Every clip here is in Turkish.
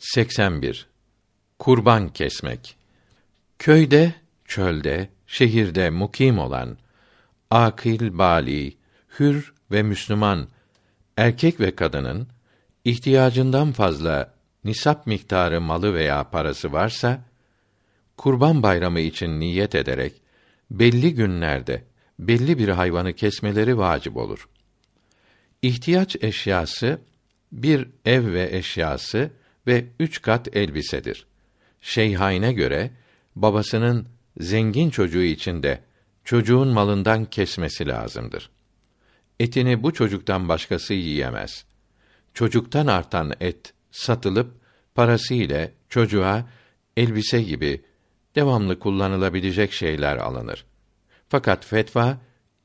81. Kurban kesmek. Köyde, çölde, şehirde mukim olan akil, bali, hür ve Müslüman erkek ve kadının ihtiyacından fazla nisap miktarı malı veya parası varsa Kurban Bayramı için niyet ederek belli günlerde belli bir hayvanı kesmeleri vacip olur. İhtiyaç eşyası bir ev ve eşyası ve üç kat elbisedir. Şeyhaine göre babasının zengin çocuğu için de çocuğun malından kesmesi lazımdır. Etini bu çocuktan başkası yiyemez. Çocuktan artan et satılıp parası ile çocuğa elbise gibi devamlı kullanılabilecek şeyler alınır. Fakat fetva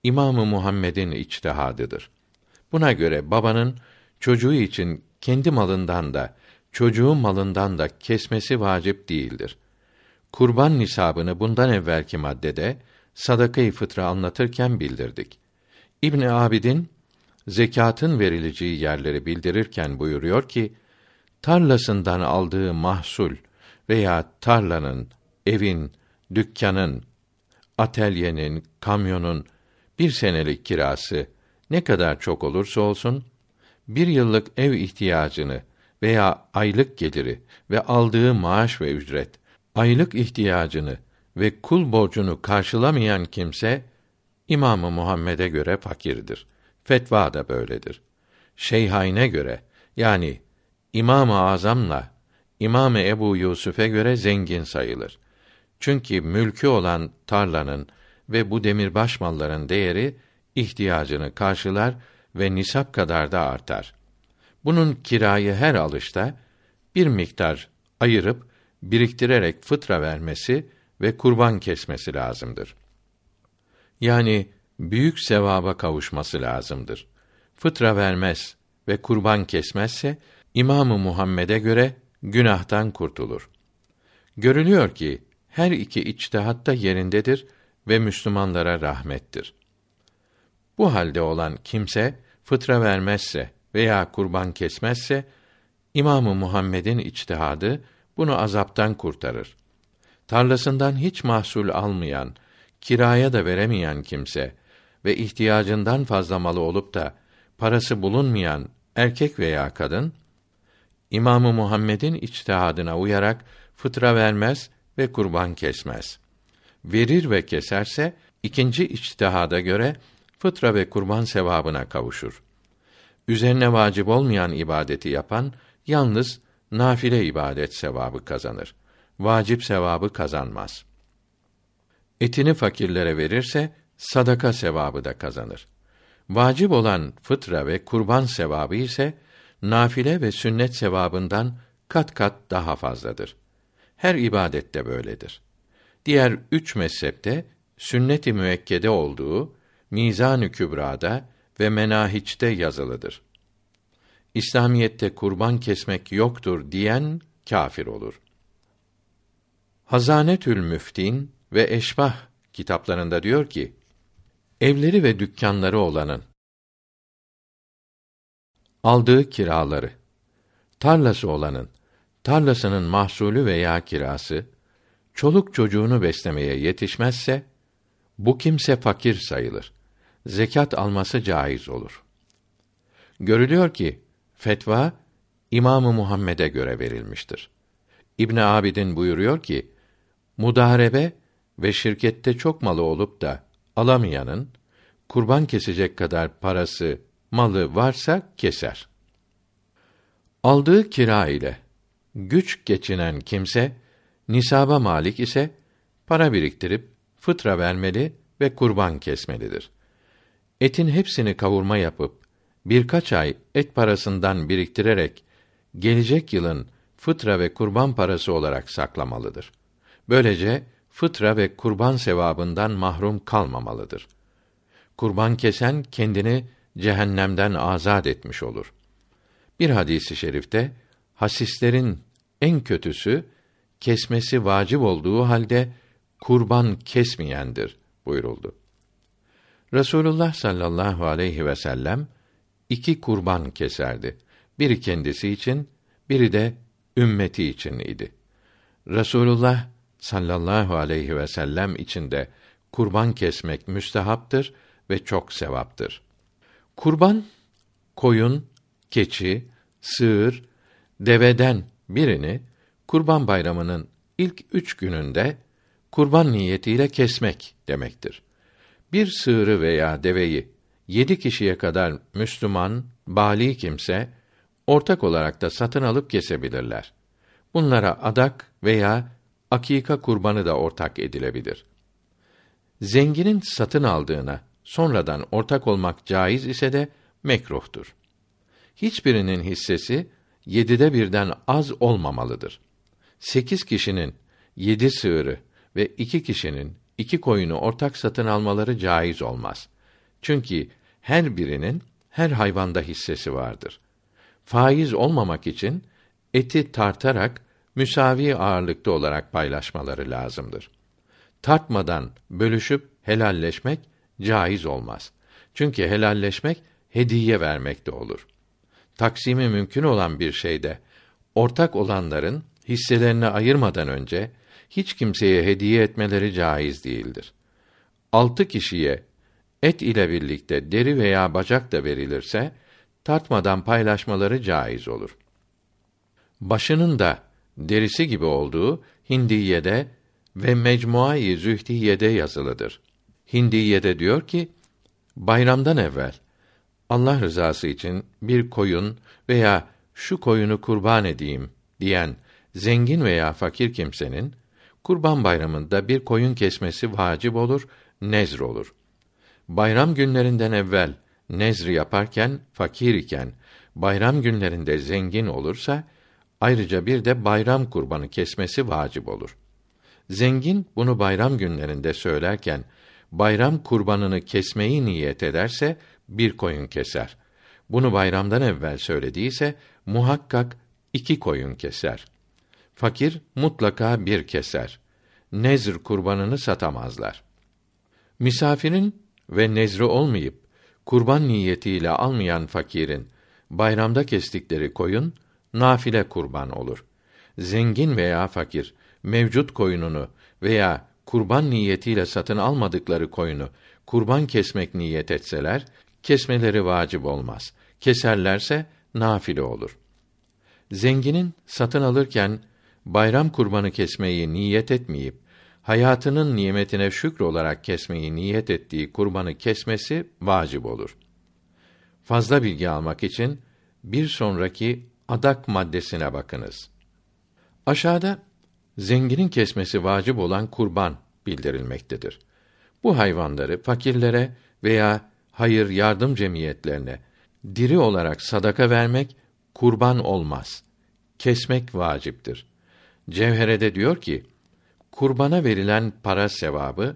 İmamı Muhammed'in içtihadıdır. Buna göre babanın çocuğu için kendi malından da çocuğun malından da kesmesi vacip değildir. Kurban nisabını bundan evvelki maddede sadaka-i fıtra anlatırken bildirdik. İbn Abidin zekatın verileceği yerleri bildirirken buyuruyor ki tarlasından aldığı mahsul veya tarlanın, evin, dükkanın, atelyenin, kamyonun bir senelik kirası ne kadar çok olursa olsun bir yıllık ev ihtiyacını veya aylık geliri ve aldığı maaş ve ücret aylık ihtiyacını ve kul borcunu karşılamayan kimse İmamı Muhammed'e göre fakirdir. Fetva da böyledir. Şeyhaine göre yani İmam-ı Azam'la İmam Ebu Yusuf'e göre zengin sayılır. Çünkü mülkü olan tarlanın ve bu demirbaş malların değeri ihtiyacını karşılar ve nisap kadar da artar. Bunun kirayı her alışta bir miktar ayırıp biriktirerek fıtra vermesi ve kurban kesmesi lazımdır. Yani büyük sevaba kavuşması lazımdır. Fıtra vermez ve kurban kesmezse İmamı Muhammed'e göre günahtan kurtulur. Görülüyor ki her iki içtihat da yerindedir ve Müslümanlara rahmettir. Bu halde olan kimse fıtra vermezse veya kurban kesmezse İmamı Muhammed'in içtihadı bunu azaptan kurtarır. Tarlasından hiç mahsul almayan, kiraya da veremeyen kimse ve ihtiyacından fazla malı olup da parası bulunmayan erkek veya kadın İmamı Muhammed'in içtihadına uyarak fıtra vermez ve kurban kesmez. Verir ve keserse ikinci içtihada göre fıtra ve kurban sevabına kavuşur. Üzerine vacip olmayan ibadeti yapan yalnız nafile ibadet sevabı kazanır. Vacip sevabı kazanmaz. Etini fakirlere verirse sadaka sevabı da kazanır. Vacip olan fıtra ve kurban sevabı ise nafile ve sünnet sevabından kat kat daha fazladır. Her ibadette böyledir. Diğer üç mezhepte sünnet-i müekkede olduğu Mizan-ı Kübra'da ve Menahiç'te yazılıdır. İslamiyette kurban kesmek yoktur diyen kafir olur. Hazanetül Müftin ve Eşbah kitaplarında diyor ki: Evleri ve dükkanları olanın aldığı kiraları, tarlası olanın tarlasının mahsulü veya kirası çoluk çocuğunu beslemeye yetişmezse bu kimse fakir sayılır. Zekat alması caiz olur. Görülüyor ki fetva İmamı Muhammed'e göre verilmiştir. İbn Abidin buyuruyor ki mudarebe ve şirkette çok malı olup da alamayanın kurban kesecek kadar parası, malı varsa keser. Aldığı kira ile güç geçinen kimse nisaba malik ise para biriktirip fıtra vermeli ve kurban kesmelidir. Etin hepsini kavurma yapıp birkaç ay et parasından biriktirerek gelecek yılın fıtra ve kurban parası olarak saklamalıdır. Böylece fıtra ve kurban sevabından mahrum kalmamalıdır. Kurban kesen kendini cehennemden azad etmiş olur. Bir hadisi şerifte hasislerin en kötüsü kesmesi vacip olduğu halde kurban kesmeyendir buyuruldu. Resulullah sallallahu aleyhi ve sellem iki kurban keserdi. Biri kendisi için, biri de ümmeti için idi. Resulullah sallallahu aleyhi ve sellem içinde kurban kesmek müstehaptır ve çok sevaptır. Kurban koyun, keçi, sığır, deveden birini Kurban Bayramı'nın ilk üç gününde kurban niyetiyle kesmek demektir. Bir sığırı veya deveyi yedi kişiye kadar Müslüman, bali kimse, ortak olarak da satın alıp kesebilirler. Bunlara adak veya akika kurbanı da ortak edilebilir. Zenginin satın aldığına sonradan ortak olmak caiz ise de mekruhtur. Hiçbirinin hissesi yedide birden az olmamalıdır. Sekiz kişinin yedi sığırı ve iki kişinin iki koyunu ortak satın almaları caiz olmaz. Çünkü her birinin her hayvanda hissesi vardır. Faiz olmamak için eti tartarak müsavi ağırlıkta olarak paylaşmaları lazımdır. Tartmadan bölüşüp helalleşmek caiz olmaz. Çünkü helalleşmek hediye vermekte olur. Taksimi mümkün olan bir şeyde ortak olanların hisselerini ayırmadan önce hiç kimseye hediye etmeleri caiz değildir. Altı kişiye et ile birlikte deri veya bacak da verilirse tartmadan paylaşmaları caiz olur. Başının da derisi gibi olduğu Hindiye'de ve Mecmuayı Zühdiye'de yazılıdır. Hindiye'de diyor ki, bayramdan evvel Allah rızası için bir koyun veya şu koyunu kurban edeyim diyen zengin veya fakir kimsenin kurban bayramında bir koyun kesmesi vacip olur, nezr olur. Bayram günlerinden evvel nezr yaparken fakir iken bayram günlerinde zengin olursa ayrıca bir de bayram kurbanı kesmesi vacip olur. Zengin bunu bayram günlerinde söylerken bayram kurbanını kesmeyi niyet ederse bir koyun keser. Bunu bayramdan evvel söylediyse muhakkak iki koyun keser. Fakir mutlaka bir keser. Nezr kurbanını satamazlar. Misafirin ve nezri olmayıp kurban niyetiyle almayan fakirin bayramda kestikleri koyun nafile kurban olur. Zengin veya fakir mevcut koyununu veya kurban niyetiyle satın almadıkları koyunu kurban kesmek niyet etseler kesmeleri vacip olmaz. Keserlerse nafile olur. Zenginin satın alırken bayram kurbanı kesmeyi niyet etmeyip hayatının nimetine şükür olarak kesmeyi niyet ettiği kurbanı kesmesi vacip olur. Fazla bilgi almak için bir sonraki adak maddesine bakınız. Aşağıda zenginin kesmesi vacip olan kurban bildirilmektedir. Bu hayvanları fakirlere veya hayır yardım cemiyetlerine diri olarak sadaka vermek kurban olmaz. Kesmek vaciptir. Cevherede diyor ki, kurbana verilen para sevabı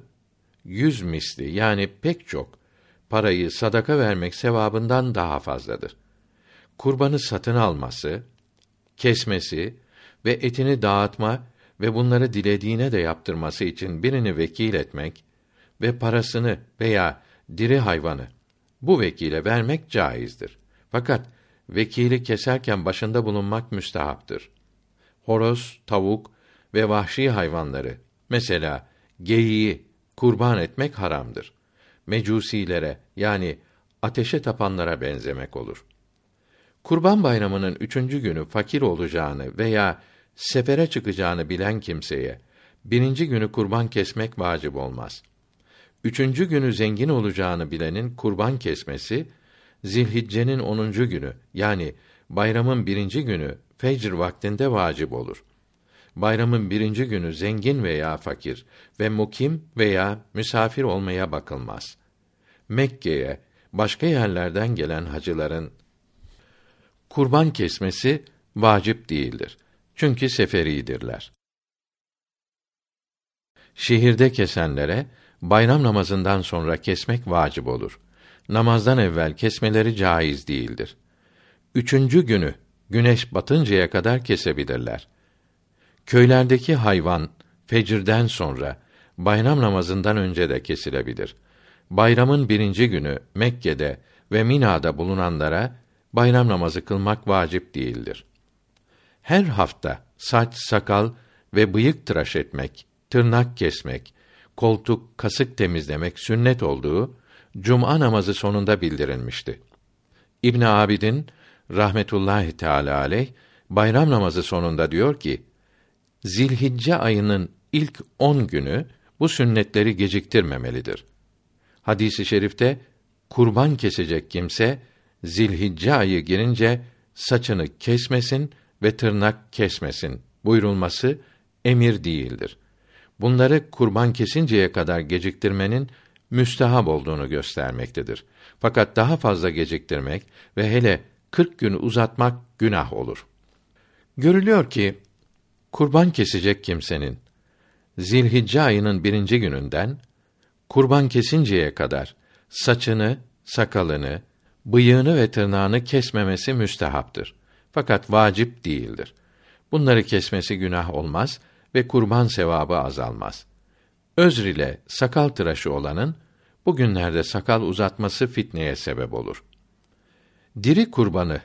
yüz misli yani pek çok parayı sadaka vermek sevabından daha fazladır. Kurbanı satın alması, kesmesi ve etini dağıtma ve bunları dilediğine de yaptırması için birini vekil etmek ve parasını veya diri hayvanı bu vekile vermek caizdir. Fakat vekili keserken başında bulunmak müstehaptır. Horoz, tavuk ve vahşi hayvanları mesela geyiği kurban etmek haramdır. Mecusilere yani ateşe tapanlara benzemek olur. Kurban bayramının üçüncü günü fakir olacağını veya sefere çıkacağını bilen kimseye birinci günü kurban kesmek vacip olmaz. Üçüncü günü zengin olacağını bilenin kurban kesmesi Zilhicce'nin onuncu günü yani bayramın birinci günü fecr vaktinde vacip olur. Bayramın birinci günü zengin veya fakir ve mukim veya misafir olmaya bakılmaz. Mekke'ye başka yerlerden gelen hacıların kurban kesmesi vacip değildir. Çünkü seferidirler. Şehirde kesenlere bayram namazından sonra kesmek vacip olur. Namazdan evvel kesmeleri caiz değildir. Üçüncü günü güneş batıncaya kadar kesebilirler. Köylerdeki hayvan fecirden sonra bayram namazından önce de kesilebilir. Bayramın birinci günü Mekke'de ve Mina'da bulunanlara bayram namazı kılmak vacip değildir. her hafta saç, sakal ve bıyık tıraş etmek, tırnak kesmek, koltuk, kasık temizlemek sünnet olduğu cuma namazı sonunda bildirilmişti. İbn Abidin rahmetullahi teala aleyh bayram namazı sonunda diyor ki: Zilhicce ayının ilk on günü bu sünnetleri geciktirmemelidir. Hadisi i şerifte kurban kesecek kimse Zilhicce ayı girince saçını kesmesin ve tırnak kesmesin buyurulması emir değildir. Bunları kurban kesinceye kadar geciktirmenin müstehab olduğunu göstermektedir. Fakat daha fazla geciktirmek ve hele 40 gün uzatmak günah olur. Görülüyor ki kurban kesecek kimsenin Zilhicce ayının birinci gününden kurban kesinceye kadar saçını, sakalını, bıyığını ve tırnağını kesmemesi müstehaptır. Fakat vacip değildir. Bunları kesmesi günah olmaz ve kurban sevabı azalmaz. Özr ile sakal tıraşı olanın bugünlerde sakal uzatması fitneye sebep olur. Diri kurbanı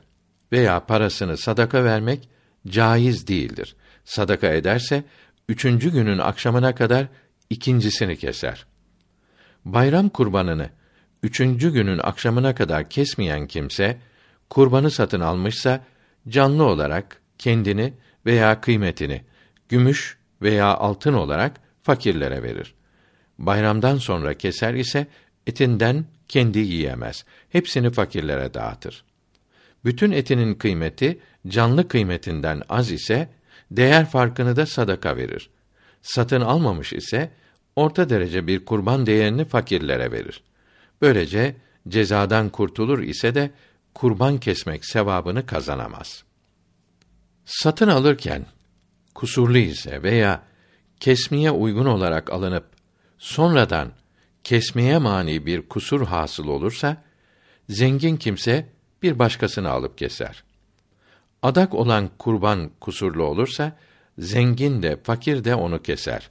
veya parasını sadaka vermek caiz değildir. Sadaka ederse üçüncü günün akşamına kadar ikincisini keser. Bayram kurbanını üçüncü günün akşamına kadar kesmeyen kimse kurbanı satın almışsa canlı olarak kendini veya kıymetini gümüş veya altın olarak fakirlere verir. Bayramdan sonra keser ise etinden kendi yiyemez. Hepsini fakirlere dağıtır. Bütün etinin kıymeti canlı kıymetinden az ise değer farkını da sadaka verir. Satın almamış ise orta derece bir kurban değerini fakirlere verir. Böylece cezadan kurtulur ise de kurban kesmek sevabını kazanamaz. Satın alırken kusurlu ise veya kesmeye uygun olarak alınıp sonradan kesmeye mani bir kusur hasıl olursa zengin kimse bir başkasını alıp keser. Adak olan kurban kusurlu olursa zengin de fakir de onu keser.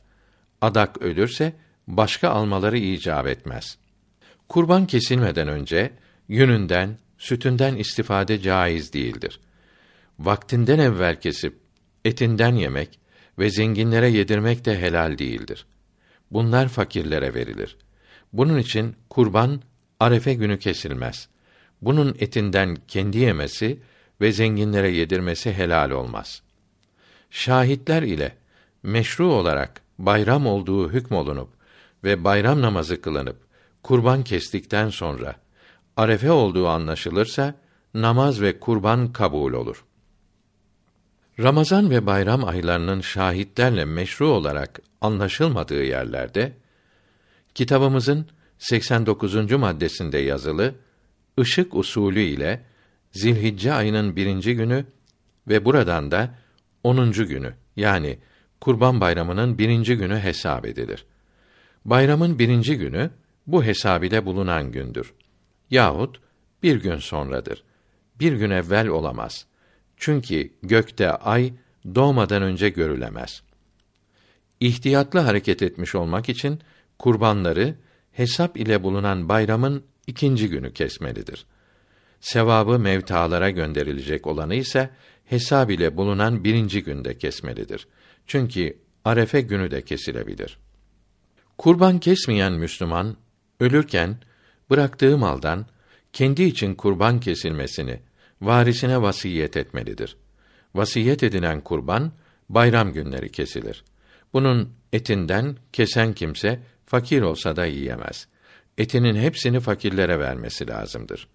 Adak ölürse başka almaları icap etmez. Kurban kesilmeden önce yününden, sütünden istifade caiz değildir. Vaktinden evvel kesip etinden yemek ve zenginlere yedirmek de helal değildir. Bunlar fakirlere verilir. Bunun için kurban arefe günü kesilmez. Bunun etinden kendi yemesi ve zenginlere yedirmesi helal olmaz. Şahitler ile meşru olarak bayram olduğu hükmolunup ve bayram namazı kılınıp kurban kestikten sonra arefe olduğu anlaşılırsa namaz ve kurban kabul olur. Ramazan ve bayram aylarının şahitlerle meşru olarak anlaşılmadığı yerlerde kitabımızın 89. maddesinde yazılı ışık usulü ile Zilhicce ayının birinci günü ve buradan da onuncu günü yani Kurban Bayramı'nın birinci günü hesap edilir. Bayramın birinci günü bu hesab ile bulunan gündür. Yahut bir gün sonradır. Bir gün evvel olamaz. Çünkü gökte ay doğmadan önce görülemez. İhtiyatlı hareket etmiş olmak için kurbanları hesap ile bulunan bayramın ikinci günü kesmelidir. Sevabı mevtalara gönderilecek olanı ise hesab ile bulunan birinci günde kesmelidir. Çünkü arefe günü de kesilebilir. Kurban kesmeyen Müslüman ölürken bıraktığı maldan kendi için kurban kesilmesini varisine vasiyet etmelidir. Vasiyet edilen kurban bayram günleri kesilir. Bunun etinden kesen kimse fakir olsa da yiyemez. Etinin hepsini fakirlere vermesi lazımdır.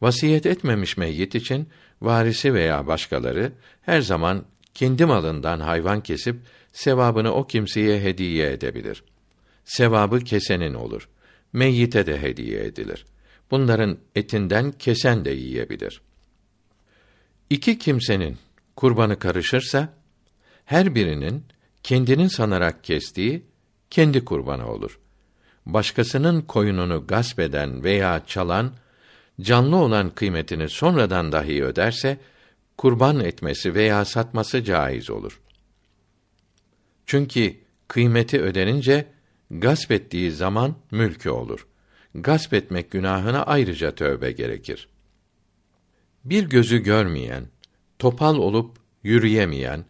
Vasiyet etmemiş meyyit için varisi veya başkaları her zaman kendi malından hayvan kesip sevabını o kimseye hediye edebilir. Sevabı kesenin olur. Meyyite de hediye edilir. Bunların etinden kesen de yiyebilir. İki kimsenin kurbanı karışırsa her birinin kendinin sanarak kestiği kendi kurbanı olur. Başkasının koyununu gasp eden veya çalan canlı olan kıymetini sonradan dahi öderse kurban etmesi veya satması caiz olur. Çünkü kıymeti ödenince gasp ettiği zaman mülkü olur. Gasp etmek günahına ayrıca tövbe gerekir. Bir gözü görmeyen, topal olup yürüyemeyen,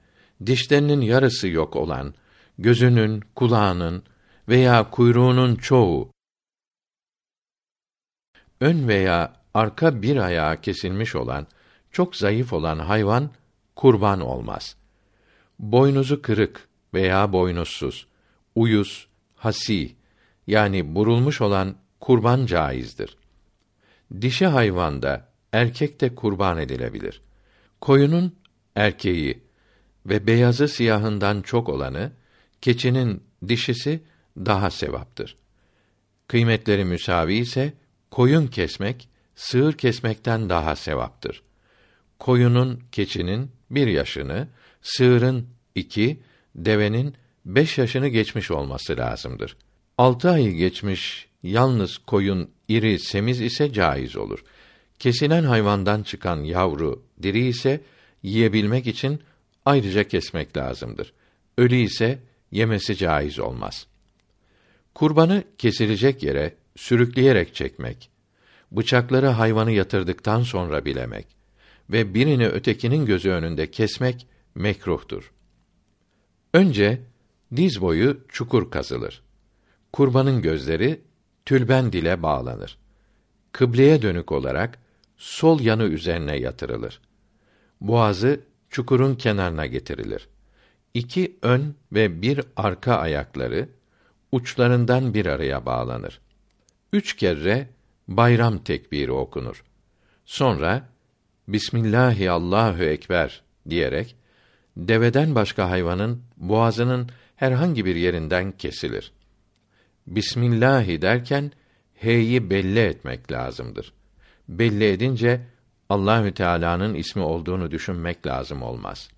dişlerinin yarısı yok olan, gözünün, kulağının veya kuyruğunun çoğu ön veya arka bir ayağı kesilmiş olan, çok zayıf olan hayvan kurban olmaz. Boynuzu kırık veya boynuzsuz, uyuz, hasi yani burulmuş olan kurban caizdir. Dişi hayvanda erkek de kurban edilebilir. Koyunun erkeği ve beyazı siyahından çok olanı, keçinin dişisi daha sevaptır. Kıymetleri müsavi ise koyun kesmek sığır kesmekten daha sevaptır. Koyunun, keçinin bir yaşını, sığırın iki, devenin beş yaşını geçmiş olması lazımdır. Altı ayı geçmiş yalnız koyun iri semiz ise caiz olur. Kesilen hayvandan çıkan yavru diri ise yiyebilmek için ayrıca kesmek lazımdır. Ölü ise yemesi caiz olmaz. Kurbanı kesilecek yere sürükleyerek çekmek, bıçakları hayvanı yatırdıktan sonra bilemek ve birini ötekinin gözü önünde kesmek mekruhtur. Önce diz boyu çukur kazılır. Kurbanın gözleri tülben dile bağlanır. Kıbleye dönük olarak sol yanı üzerine yatırılır. Boğazı çukurun kenarına getirilir. İki ön ve bir arka ayakları uçlarından bir araya bağlanır. Üç kere bayram tekbiri okunur. Sonra Bismillahi Allahu ekber diyerek deveden başka hayvanın boğazının herhangi bir yerinden kesilir. Bismillahi derken h'yi belli etmek lazımdır. Belli edince Allahü Teala'nın ismi olduğunu düşünmek lazım olmaz.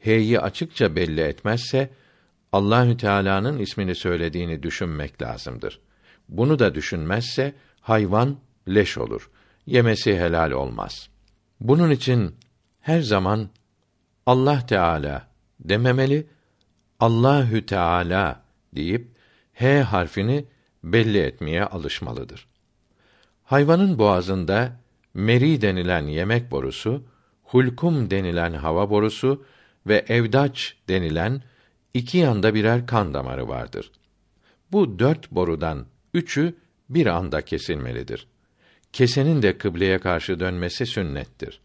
H'yi açıkça belli etmezse Allahü Teala'nın ismini söylediğini düşünmek lazımdır. Bunu da düşünmezse hayvan leş olur. Yemesi helal olmaz. Bunun için her zaman Allah Teala dememeli, Allahü Teala deyip H harfini belli etmeye alışmalıdır. Hayvanın boğazında meri denilen yemek borusu, hulkum denilen hava borusu ve evdaç denilen iki yanda birer kan damarı vardır. Bu dört borudan üçü bir anda kesilmelidir. Kesenin de kıbleye karşı dönmesi sünnettir.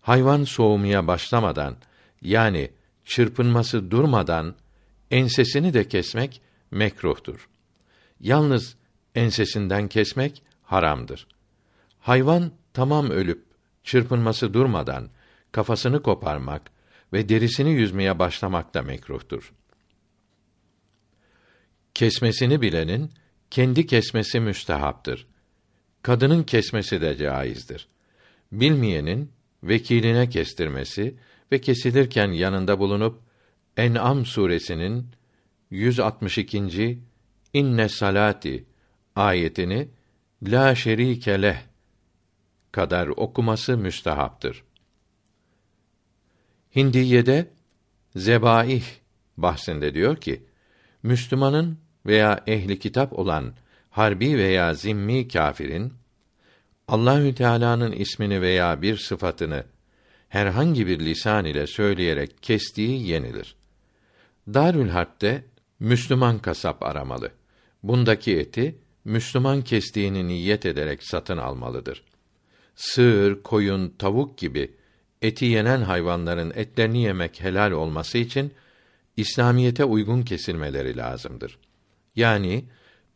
Hayvan soğumaya başlamadan yani çırpınması durmadan ensesini de kesmek mekruhtur. Yalnız ensesinden kesmek haramdır. Hayvan tamam ölüp çırpınması durmadan kafasını koparmak ve derisini yüzmeye başlamak da mekruhtur. Kesmesini bilenin kendi kesmesi müstehaptır. Kadının kesmesi de caizdir. Bilmeyenin vekiline kestirmesi ve kesilirken yanında bulunup En'am suresinin 162. İnne salati ayetini la şerike leh kadar okuması müstehaptır. Hindiye'de zebaih bahsinde diyor ki Müslümanın veya ehli kitap olan harbi veya zimmi kâfirin Allahü Teala'nın ismini veya bir sıfatını herhangi bir lisan ile söyleyerek kestiği yenilir. Darül Harp'te Müslüman kasap aramalı. Bundaki eti Müslüman kestiğini niyet ederek satın almalıdır. Sığır, koyun, tavuk gibi eti yenen hayvanların etlerini yemek helal olması için İslamiyete uygun kesilmeleri lazımdır. Yani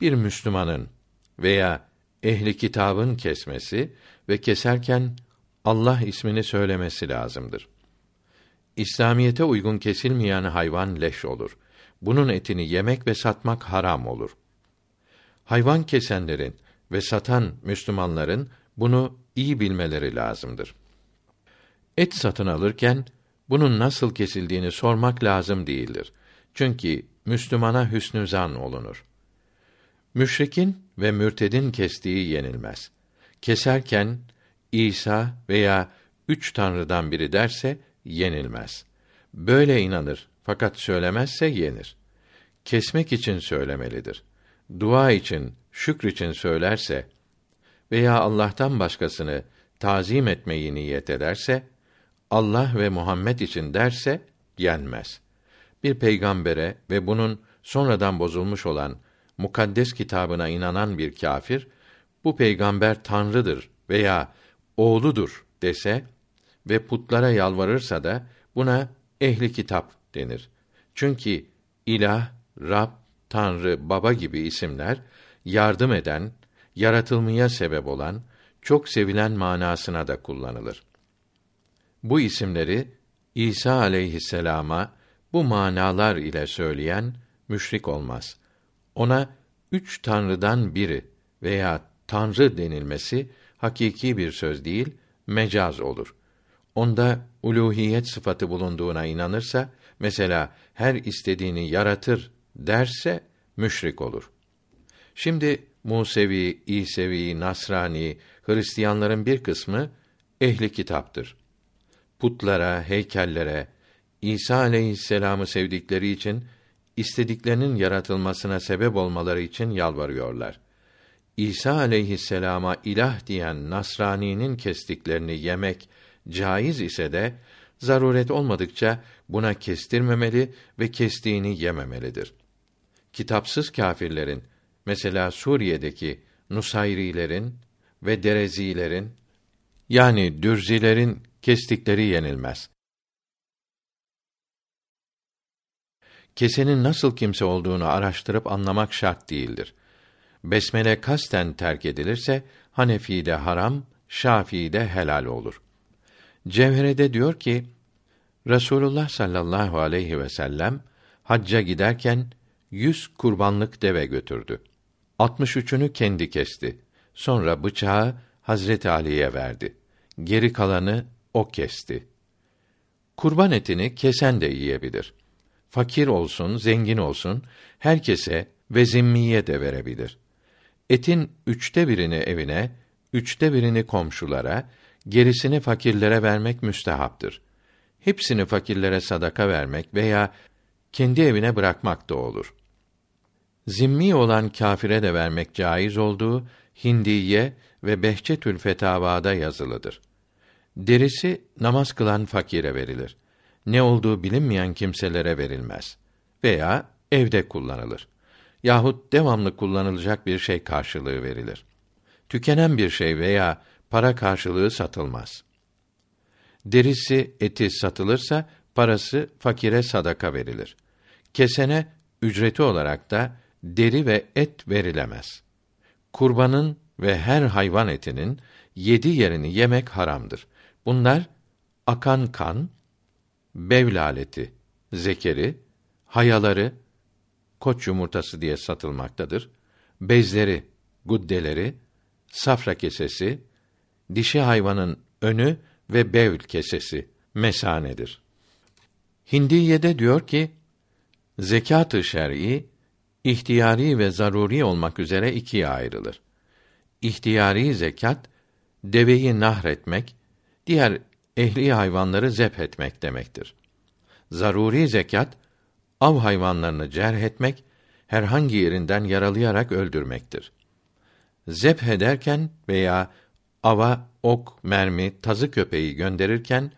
bir Müslümanın veya ehli kitabın kesmesi ve keserken Allah ismini söylemesi lazımdır. İslamiyete uygun kesilmeyen hayvan leş olur. Bunun etini yemek ve satmak haram olur. Hayvan kesenlerin ve satan Müslümanların bunu iyi bilmeleri lazımdır. Et satın alırken bunun nasıl kesildiğini sormak lazım değildir. Çünkü Müslümana hüsnü zan olunur. Müşrikin ve mürtedin kestiği yenilmez. Keserken İsa veya üç tanrıdan biri derse yenilmez. Böyle inanır fakat söylemezse yenir. Kesmek için söylemelidir. Dua için, şükür için söylerse veya Allah'tan başkasını tazim etmeyi niyet ederse Allah ve Muhammed için derse yenmez. Bir peygambere ve bunun sonradan bozulmuş olan mukaddes kitabına inanan bir kâfir bu peygamber tanrıdır veya oğludur dese ve putlara yalvarırsa da buna ehli kitap denir. Çünkü ilah, Rab, Tanrı, Baba gibi isimler yardım eden, yaratılmaya sebep olan, çok sevilen manasına da kullanılır. Bu isimleri İsa aleyhisselama bu manalar ile söyleyen müşrik olmaz. Ona üç tanrıdan biri veya tanrı denilmesi hakiki bir söz değil, mecaz olur. Onda uluhiyet sıfatı bulunduğuna inanırsa, mesela her istediğini yaratır derse müşrik olur. Şimdi Musevi, İsevi, Nasrani, Hristiyanların bir kısmı ehli kitaptır. Putlara, heykellere, İsa aleyhisselamı sevdikleri için istediklerinin yaratılmasına sebep olmaları için yalvarıyorlar. İsa aleyhisselama ilah diyen Nasrani'nin kestiklerini yemek caiz ise de zaruret olmadıkça buna kestirmemeli ve kestiğini yememelidir. Kitapsız kâfirlerin mesela Suriye'deki Nusayrilerin ve Derezilerin yani Dürzilerin kestikleri yenilmez. Kesenin nasıl kimse olduğunu araştırıp anlamak şart değildir. Besmele kasten terk edilirse Hanefi'de haram, Şafii'de helal olur. Cevherede diyor ki Resulullah sallallahu aleyhi ve sellem hacca giderken yüz kurbanlık deve götürdü. 63'ünü kendi kesti. Sonra bıçağı Hazreti Ali'ye verdi. Geri kalanı o kesti. Kurban etini kesen de yiyebilir. Fakir olsun, zengin olsun, herkese ve zimmiye de verebilir. Etin üçte birini evine, üçte birini komşulara, gerisini fakirlere vermek müstehaptır. Hepsini fakirlere sadaka vermek veya kendi evine bırakmak da olur. Zimmi olan kâfire de vermek caiz olduğu Hindiye ve Behçetül Fetavada yazılıdır. Derisi namaz kılan fakire verilir. Ne olduğu bilinmeyen kimselere verilmez veya evde kullanılır. Yahut devamlı kullanılacak bir şey karşılığı verilir. Tükenen bir şey veya para karşılığı satılmaz. Derisi, eti satılırsa parası fakire sadaka verilir. Kesene ücreti olarak da deri ve et verilemez. Kurbanın ve her hayvan etinin yedi yerini yemek haramdır. Bunlar akan kan, bevlaleti, zekeri, hayaları, koç yumurtası diye satılmaktadır. Bezleri, guddeleri, safra kesesi, dişi hayvanın önü ve bevl kesesi mesanedir. Hindiye'de diyor ki, zekat-ı şer'i ihtiyari ve zaruri olmak üzere ikiye ayrılır. İhtiyari zekat deveyi nahretmek, diğer ehli hayvanları zep etmek demektir. Zaruri zekat av hayvanlarını cerh etmek, herhangi yerinden yaralayarak öldürmektir. Zep ederken veya ava ok, mermi, tazı köpeği gönderirken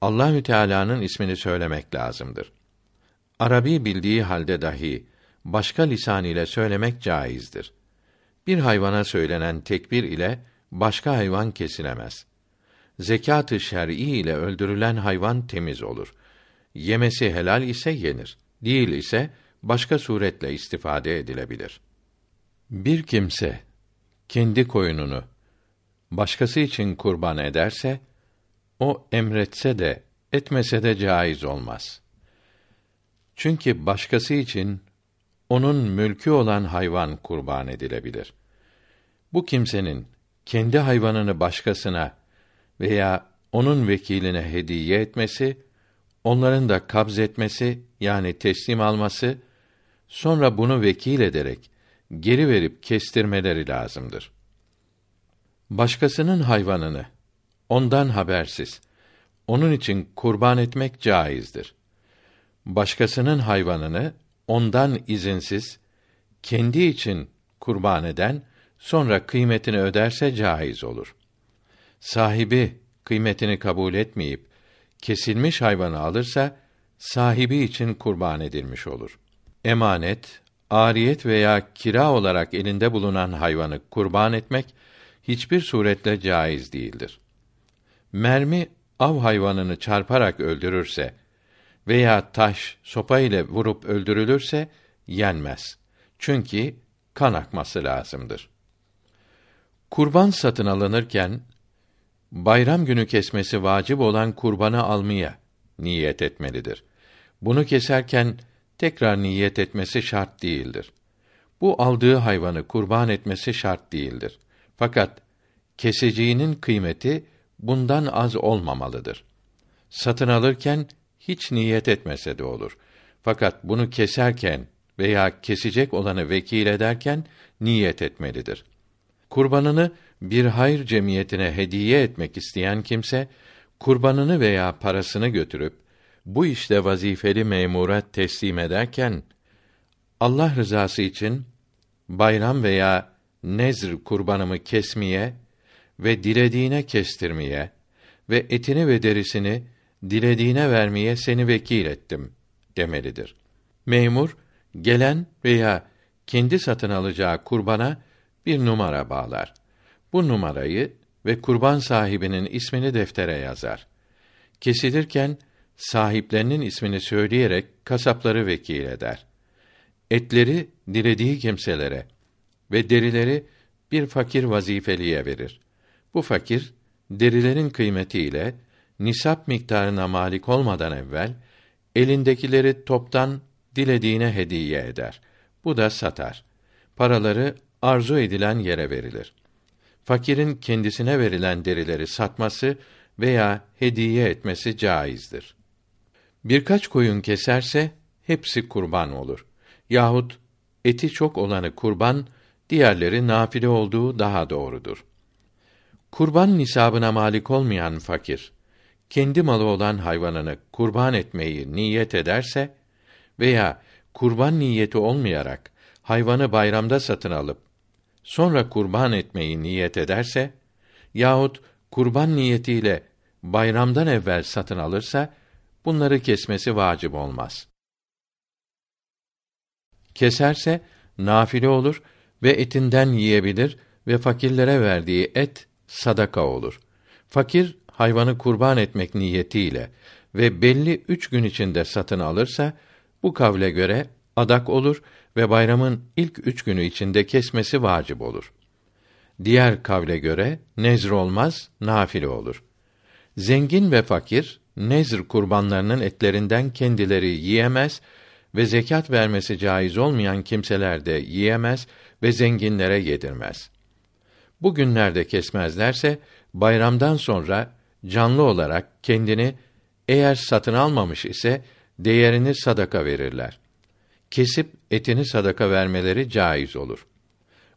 Allahü Teala'nın ismini söylemek lazımdır. Arabi bildiği halde dahi başka lisan ile söylemek caizdir. Bir hayvana söylenen tekbir ile başka hayvan kesilemez. Zekat-ı şer'i ile öldürülen hayvan temiz olur. Yemesi helal ise yenir. Değil ise başka suretle istifade edilebilir. Bir kimse kendi koyununu başkası için kurban ederse o emretse de etmese de caiz olmaz. Çünkü başkası için onun mülkü olan hayvan kurban edilebilir. Bu kimsenin kendi hayvanını başkasına veya onun vekiline hediye etmesi, onların da kabz etmesi yani teslim alması, sonra bunu vekil ederek geri verip kestirmeleri lazımdır. Başkasının hayvanını ondan habersiz onun için kurban etmek caizdir. Başkasının hayvanını ondan izinsiz kendi için kurban eden sonra kıymetini öderse caiz olur. Sahibi kıymetini kabul etmeyip kesilmiş hayvanı alırsa sahibi için kurban edilmiş olur. Emanet, ariyet veya kira olarak elinde bulunan hayvanı kurban etmek hiçbir suretle caiz değildir. Mermi av hayvanını çarparak öldürürse veya taş sopa ile vurup öldürülürse yenmez. Çünkü kan akması lazımdır. Kurban satın alınırken bayram günü kesmesi vacip olan kurbanı almaya niyet etmelidir. Bunu keserken tekrar niyet etmesi şart değildir. Bu aldığı hayvanı kurban etmesi şart değildir. Fakat keseceğinin kıymeti bundan az olmamalıdır. Satın alırken hiç niyet etmese de olur. Fakat bunu keserken veya kesecek olanı vekil ederken niyet etmelidir. Kurbanını bir hayır cemiyetine hediye etmek isteyen kimse kurbanını veya parasını götürüp bu işte vazifeli memura teslim ederken Allah rızası için bayram veya nezr kurbanımı kesmeye ve dilediğine kestirmeye ve etini ve derisini dilediğine vermeye seni vekil ettim demelidir. Memur gelen veya kendi satın alacağı kurbana bir numara bağlar. Bu numarayı ve kurban sahibinin ismini deftere yazar. Kesilirken sahiplerinin ismini söyleyerek kasapları vekil eder. Etleri dilediği kimselere ve derileri bir fakir vazifeliye verir. Bu fakir derilerin kıymetiyle nisap miktarına malik olmadan evvel elindekileri toptan dilediğine hediye eder. Bu da satar. Paraları arzu edilen yere verilir. Fakirin kendisine verilen derileri satması veya hediye etmesi caizdir. Birkaç koyun keserse hepsi kurban olur. Yahut eti çok olanı kurban, diğerleri nafile olduğu daha doğrudur. Kurban nisabına malik olmayan fakir kendi malı olan hayvanını kurban etmeyi niyet ederse veya kurban niyeti olmayarak hayvanı bayramda satın alıp sonra kurban etmeyi niyet ederse yahut kurban niyetiyle bayramdan evvel satın alırsa bunları kesmesi vacip olmaz. Keserse nafile olur ve etinden yiyebilir ve fakirlere verdiği et sadaka olur. Fakir hayvanı kurban etmek niyetiyle ve belli üç gün içinde satın alırsa bu kavle göre adak olur ve bayramın ilk üç günü içinde kesmesi vacip olur. Diğer kavle göre nezr olmaz, nafile olur. Zengin ve fakir nezr kurbanlarının etlerinden kendileri yiyemez ve zekat vermesi caiz olmayan kimseler de yiyemez ve zenginlere yedirmez. Bu günlerde kesmezlerse bayramdan sonra canlı olarak kendini eğer satın almamış ise değerini sadaka verirler. Kesip etini sadaka vermeleri caiz olur.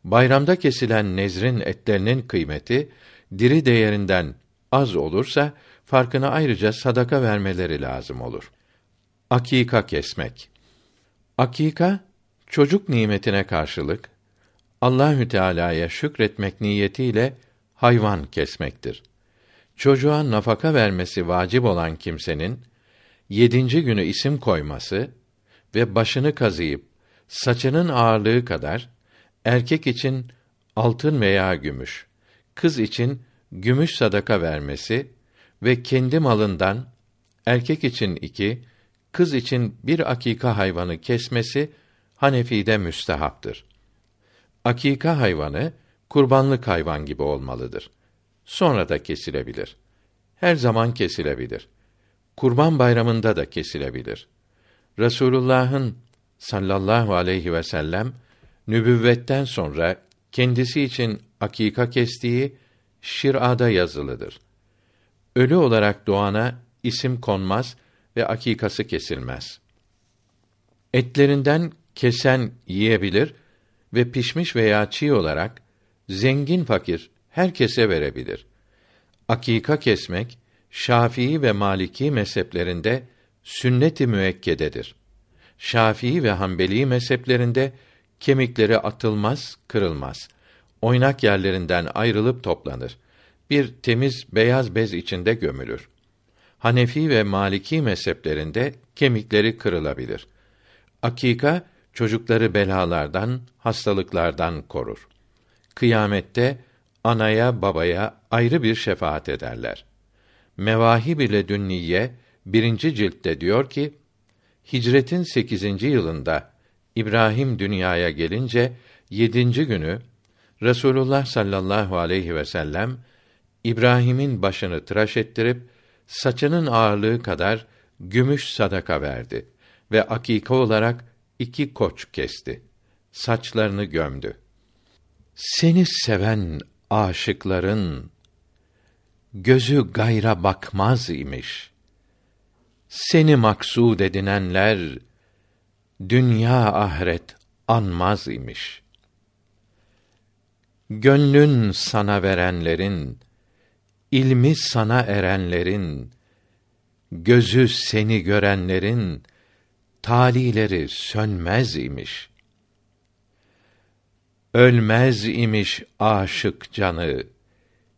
Bayramda kesilen nezrin etlerinin kıymeti diri değerinden az olursa farkını ayrıca sadaka vermeleri lazım olur. Akika kesmek. Akika çocuk nimetine karşılık Allahü Teala'ya şükretmek niyetiyle hayvan kesmektir. Çocuğa nafaka vermesi vacip olan kimsenin yedinci günü isim koyması ve başını kazıyıp saçının ağırlığı kadar erkek için altın veya gümüş, kız için gümüş sadaka vermesi ve kendi malından erkek için iki, kız için bir akika hayvanı kesmesi Hanefi'de müstehaptır. Akika hayvanı kurbanlık hayvan gibi olmalıdır. Sonra da kesilebilir. Her zaman kesilebilir. Kurban bayramında da kesilebilir. Resulullah'ın sallallahu aleyhi ve sellem nübüvvetten sonra kendisi için akika kestiği şir'ada yazılıdır. Ölü olarak doğana isim konmaz ve akikası kesilmez. Etlerinden kesen yiyebilir ve pişmiş veya çiğ olarak zengin fakir herkese verebilir. Akika kesmek Şafii ve Maliki mezheplerinde sünnet-i müekkededir. Şafii ve Hanbeli mezheplerinde kemikleri atılmaz, kırılmaz. Oynak yerlerinden ayrılıp toplanır. Bir temiz beyaz bez içinde gömülür. Hanefi ve Maliki mezheplerinde kemikleri kırılabilir. Akika çocukları belalardan, hastalıklardan korur. Kıyamette anaya babaya ayrı bir şefaat ederler. Mevahib ile Dünniye birinci ciltte diyor ki, Hicretin 8. yılında İbrahim dünyaya gelince yedinci günü Resulullah sallallahu aleyhi ve sellem İbrahim'in başını tıraş ettirip saçının ağırlığı kadar gümüş sadaka verdi ve akika olarak iki koç kesti. Saçlarını gömdü. Seni seven aşıkların gözü gayra bakmaz imiş. Seni maksud edinenler dünya ahiret anmaz imiş. Gönlün sana verenlerin, ilmi sana erenlerin, gözü seni görenlerin talileri sönmez imiş. Ölmez imiş aşık canı,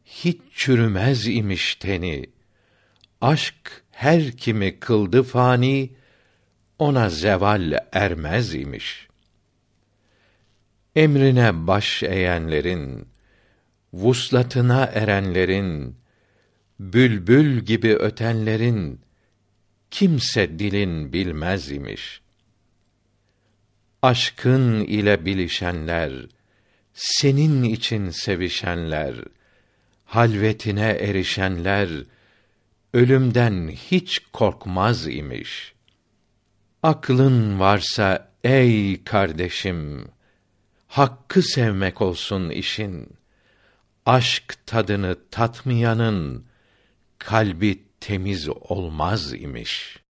hiç çürümez imiş teni. Aşk her kimi kıldı fani, ona zeval ermez imiş. Emrine baş eğenlerin, vuslatına erenlerin, bülbül gibi ötenlerin, kimse dilin bilmez imiş. Aşkın ile bilişenler, senin için sevişenler, halvetine erişenler, ölümden hiç korkmaz imiş. Aklın varsa ey kardeşim, hakkı sevmek olsun işin. Aşk tadını tatmayanın kalbi temiz olmaz imiş.''